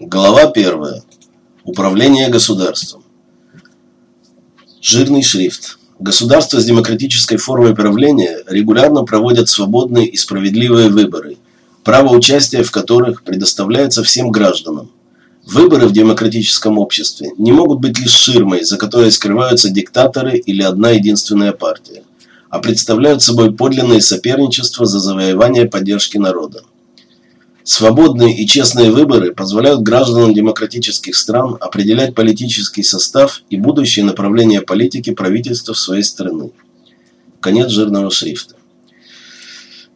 Глава первая. Управление государством. Жирный шрифт. Государства с демократической формой правления регулярно проводят свободные и справедливые выборы, право участия в которых предоставляется всем гражданам. Выборы в демократическом обществе не могут быть лишь ширмой, за которой скрываются диктаторы или одна единственная партия, а представляют собой подлинное соперничество за завоевание поддержки народа. Свободные и честные выборы позволяют гражданам демократических стран определять политический состав и будущее направление политики правительства в своей страны. Конец жирного шрифта.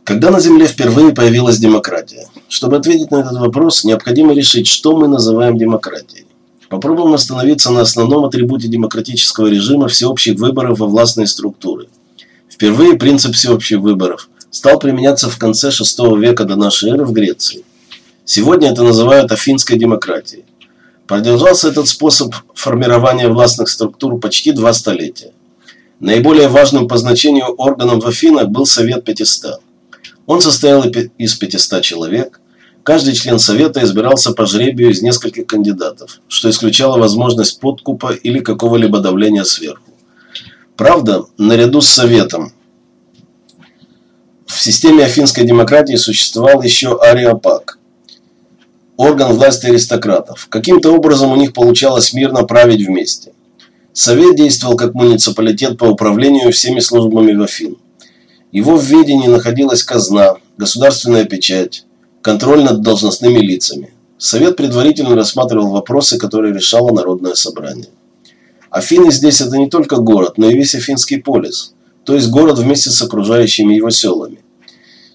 Когда на Земле впервые появилась демократия? Чтобы ответить на этот вопрос, необходимо решить, что мы называем демократией. Попробуем остановиться на основном атрибуте демократического режима всеобщих выборов во властные структуры. Впервые принцип всеобщих выборов – стал применяться в конце VI века до нашей эры в Греции. Сегодня это называют афинской демократией. Продолжался этот способ формирования властных структур почти два столетия. Наиболее важным по значению органом в Афинах был Совет 500. Он состоял из 500 человек. Каждый член Совета избирался по жребию из нескольких кандидатов, что исключало возможность подкупа или какого-либо давления сверху. Правда, наряду с Советом в системе афинской демократии существовал еще ариопаг – орган власти аристократов. Каким-то образом у них получалось мирно править вместе. Совет действовал как муниципалитет по управлению всеми службами в Афин. Его в ведении находилась казна, государственная печать, контроль над должностными лицами. Совет предварительно рассматривал вопросы, которые решало Народное собрание. Афины здесь это не только город, но и весь Афинский полис, то есть город вместе с окружающими его селами.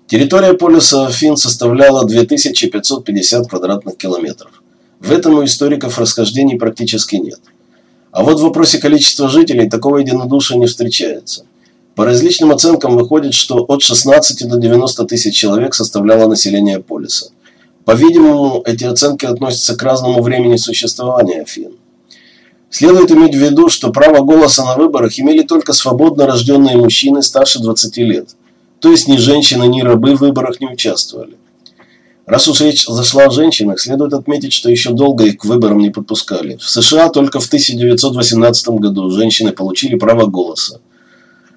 Территория полюса Афин составляла 2550 квадратных километров. В этом у историков расхождений практически нет. А вот в вопросе количества жителей такого единодушия не встречается. По различным оценкам выходит, что от 16 до 90 тысяч человек составляло население полиса. По-видимому, эти оценки относятся к разному времени существования Афин. Следует иметь в виду, что право голоса на выборах имели только свободно рожденные мужчины старше 20 лет – то есть ни женщины, ни рабы в выборах не участвовали. Раз уж речь зашла о женщинах, следует отметить, что еще долго их к выборам не подпускали. В США только в 1918 году женщины получили право голоса.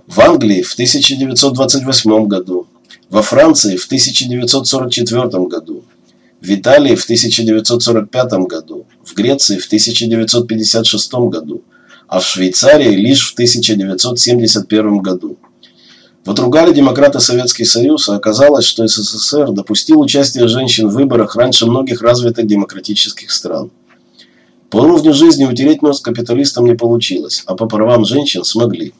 В Англии в 1928 году. Во Франции в 1944 году. В Италии в 1945 году. В Греции в 1956 году. А в Швейцарии лишь в 1971 году. Вот ругали демократы Советский Союз, а оказалось, что СССР допустил участие женщин в выборах раньше многих развитых демократических стран. По уровню жизни утереть нос капиталистам не получилось, а по правам женщин смогли.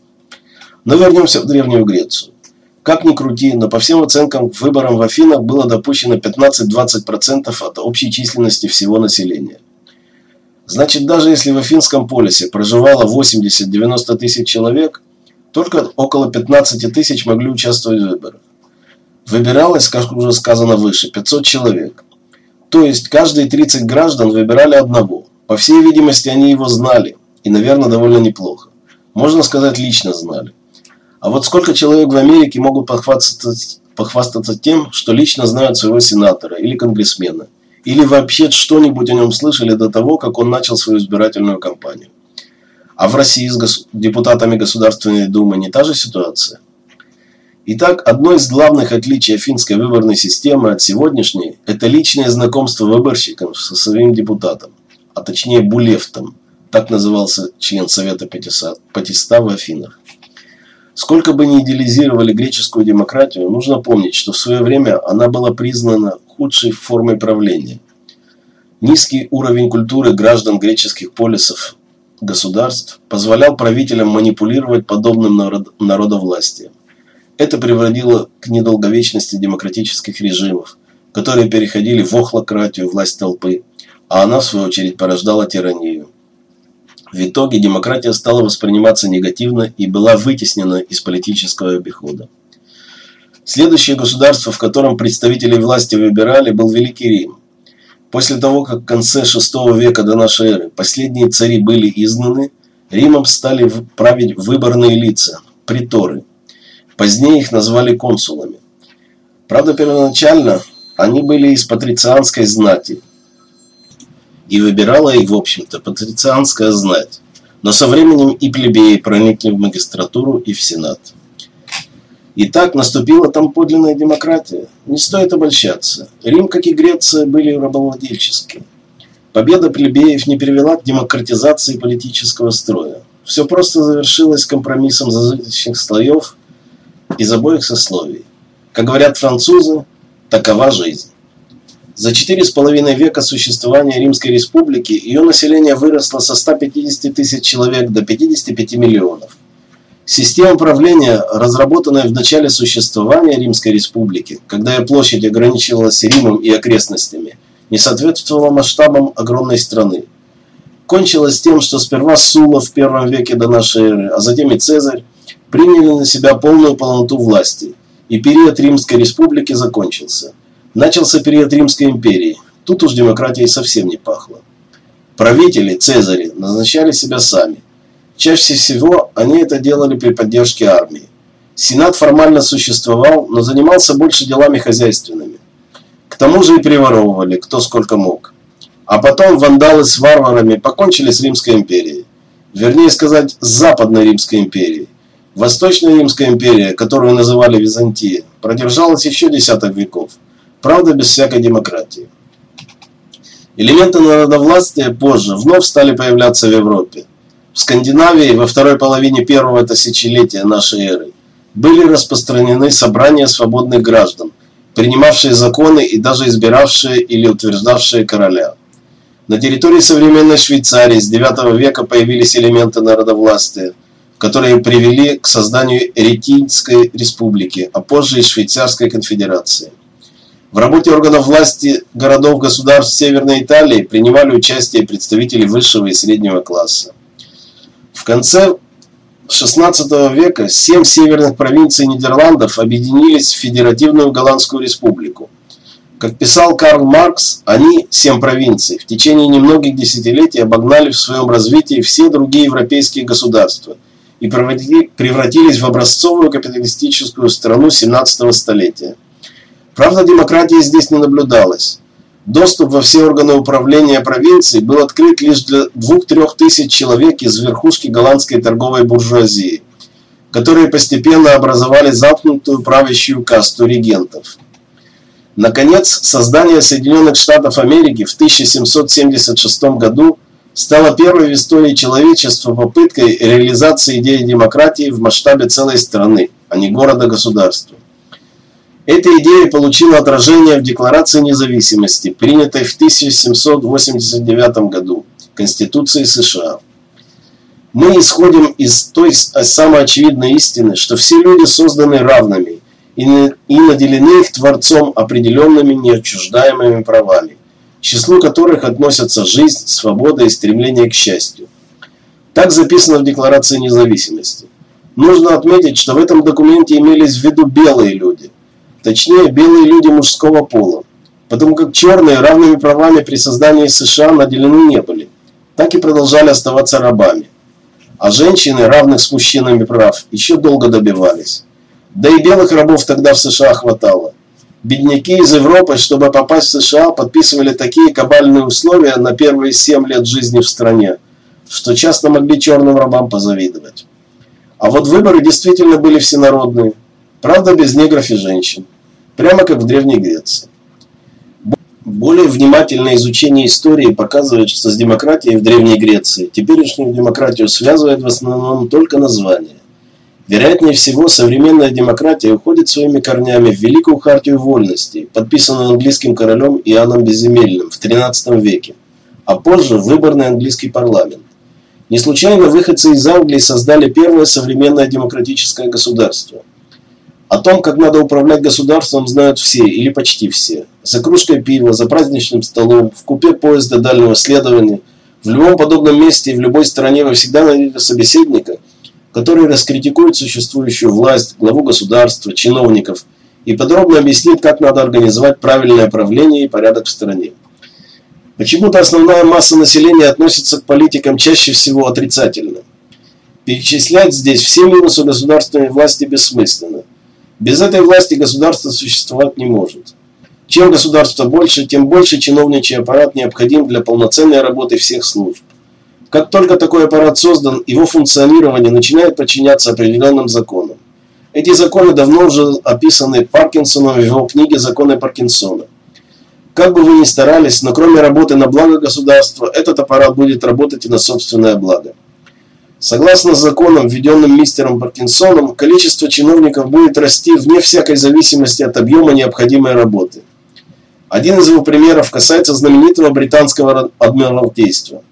Но вернемся в Древнюю Грецию. Как ни крути, но по всем оценкам к выборам в Афинах было допущено 15-20% от общей численности всего населения. Значит, даже если в Афинском полисе проживало 80-90 тысяч человек, только около 15 тысяч могли участвовать в выборах. Выбиралось, как уже сказано выше, 500 человек. То есть каждые 30 граждан выбирали одного. По всей видимости, они его знали. И, наверное, довольно неплохо. Можно сказать, лично знали. А вот сколько человек в Америке могут похвастаться, похвастаться тем, что лично знают своего сенатора или конгрессмена? Или вообще что-нибудь о нем слышали до того, как он начал свою избирательную кампанию? А в России с гос... депутатами Государственной Думы не та же ситуация? Итак, одно из главных отличий афинской выборной системы от сегодняшней – это личное знакомство выборщиков со своим депутатом, а точнее булевтом, так назывался член Совета 500 в Афинах. Сколько бы ни идеализировали греческую демократию, нужно помнить, что в свое время она была признана худшей формой правления. Низкий уровень культуры граждан греческих полисов государств позволял правителям манипулировать подобным народ народовластием. Это приводило к недолговечности демократических режимов, которые переходили в охлократию, власть толпы, а она, в свою очередь, порождала тиранию. В итоге демократия стала восприниматься негативно и была вытеснена из политического обихода. Следующее государство, в котором представителей власти выбирали, был Великий Рим – После того, как в конце VI века до нашей эры последние цари были изгнаны, Римом стали править выборные лица – приторы. Позднее их назвали консулами. Правда, первоначально они были из патрицианской знати. и выбирала их, в общем-то, патрицианская знать. Но со временем и плебеи проникли в магистратуру и в сенат. И так наступила там подлинная демократия. Не стоит обольщаться. Рим, как и Греция, были рабовладельческие. Победа плебеев не привела к демократизации политического строя. Все просто завершилось компромиссом зажиточных слоев из обоих сословий. Как говорят французы, такова жизнь. За четыре с половиной века существования Римской Республики ее население выросло со 150 тысяч человек до 55 миллионов. Система правления, разработанная в начале существования Римской Республики, когда ее площадь ограничивалась Римом и окрестностями – не соответствовала масштабам огромной страны. Кончилось тем, что сперва Сула в первом веке до нашей эры, а затем и Цезарь приняли на себя полную полноту власти, и период Римской республики закончился. Начался период Римской империи. Тут уж демократией совсем не пахло. Правители, Цезари, назначали себя сами. Чаще всего они это делали при поддержке армии. Сенат формально существовал, но занимался больше делами хозяйственными. К тому же и приворовывали, кто сколько мог. А потом вандалы с варварами покончили с Римской империей. Вернее сказать, с Западной Римской империей. Восточная Римская империя, которую называли Византия, продержалась еще десяток веков. Правда, без всякой демократии. Элементы народовластия позже вновь стали появляться в Европе. В Скандинавии во второй половине первого тысячелетия нашей эры были распространены собрания свободных граждан – принимавшие законы и даже избиравшие или утверждавшие короля. На территории современной Швейцарии с IX века появились элементы народовластия, которые привели к созданию Эретинской республики, а позже и Швейцарской конфедерации. В работе органов власти городов-государств Северной Италии принимали участие представители высшего и среднего класса. Конце XVI века семь северных провинций Нидерландов объединились в Федеративную Голландскую республику. Как писал Карл Маркс, они, семь провинций, в течение немногих десятилетий обогнали в своем развитии все другие европейские государства и превратились в образцовую капиталистическую страну 17 столетия. Правда, демократии здесь не наблюдалось. Доступ во все органы управления провинции был открыт лишь для 2-3 тысяч человек из верхушки голландской торговой буржуазии, которые постепенно образовали замкнутую правящую касту регентов. Наконец, создание Соединенных Штатов Америки в 1776 году стало первой в истории человечества попыткой реализации идеи демократии в масштабе целой страны, а не города-государства. Эта идея получила отражение в Декларации независимости, принятой в 1789 году Конституции США. Мы исходим из той самой очевидной истины, что все люди созданы равными и наделены их Творцом определенными неотчуждаемыми правами, к числу которых относятся жизнь, свобода и стремление к счастью. Так записано в Декларации независимости. Нужно отметить, что в этом документе имелись в виду белые люди, точнее белые люди мужского пола, потому как черные равными правами при создании США наделены не были, так и продолжали оставаться рабами. А женщины, равных с мужчинами прав, еще долго добивались. Да и белых рабов тогда в США хватало. Бедняки из Европы, чтобы попасть в США, подписывали такие кабальные условия на первые 7 лет жизни в стране, что часто могли черным рабам позавидовать. А вот выборы действительно были всенародные, правда без негров и женщин прямо как в Древней Греции. Более внимательное изучение истории показывает, что с демократией в Древней Греции теперешнюю демократию связывает в основном только название. Вероятнее всего, современная демократия уходит своими корнями в Великую Хартию Вольностей, подписанную английским королем Иоанном Безземельным в XIII веке, а позже выборный английский парламент. Не случайно выходцы из Англии создали первое современное демократическое государство – о том, как надо управлять государством, знают все или почти все. За кружкой пива, за праздничным столом, в купе поезда дальнего следования, в любом подобном месте и в любой стране вы всегда найдете собеседника, который раскритикует существующую власть, главу государства, чиновников и подробно объяснит, как надо организовать правильное правление и порядок в стране. Почему-то основная масса населения относится к политикам чаще всего отрицательно. Перечислять здесь все минусы государственной власти бессмысленно. Без этой власти государство существовать не может. Чем государство больше, тем больше чиновничий аппарат необходим для полноценной работы всех служб. Как только такой аппарат создан, его функционирование начинает подчиняться определенным законам. Эти законы давно уже описаны Паркинсоном в его книге «Законы Паркинсона». Как бы вы ни старались, но кроме работы на благо государства, этот аппарат будет работать и на собственное благо. Согласно законам, введенным мистером Паркинсоном, количество чиновников будет расти вне всякой зависимости от объема необходимой работы. Один из его примеров касается знаменитого британского адмиралтейства.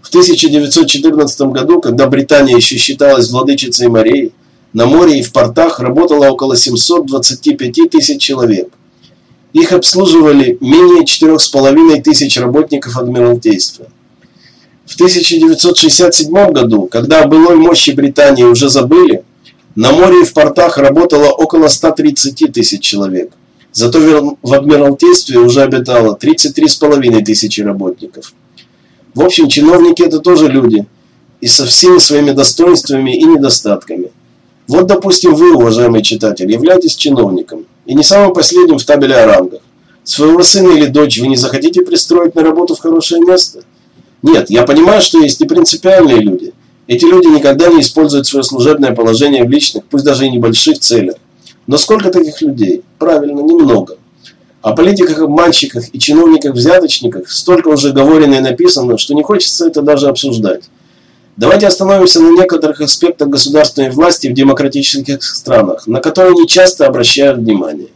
В 1914 году, когда Британия еще считалась владычицей морей, на море и в портах работало около 725 тысяч человек. Их обслуживали менее 4,5 тысяч работников Адмиралтейства. В 1967 году, когда о былой мощи Британии уже забыли, на море и в портах работало около 130 тысяч человек. Зато в Адмиралтействе уже обитало 33,5 тысячи работников. В общем, чиновники это тоже люди, и со всеми своими достоинствами и недостатками. Вот, допустим, вы, уважаемый читатель, являетесь чиновником, и не самым последним в табеле о рангах. Своего сына или дочь вы не захотите пристроить на работу в хорошее место? Нет, я понимаю, что есть и принципиальные люди. Эти люди никогда не используют свое служебное положение в личных, пусть даже и небольших целях. Но сколько таких людей? Правильно, немного. О политиках-обманщиках и чиновниках-взяточниках столько уже говорено и написано, что не хочется это даже обсуждать. Давайте остановимся на некоторых аспектах государственной власти в демократических странах, на которые не часто обращают внимание.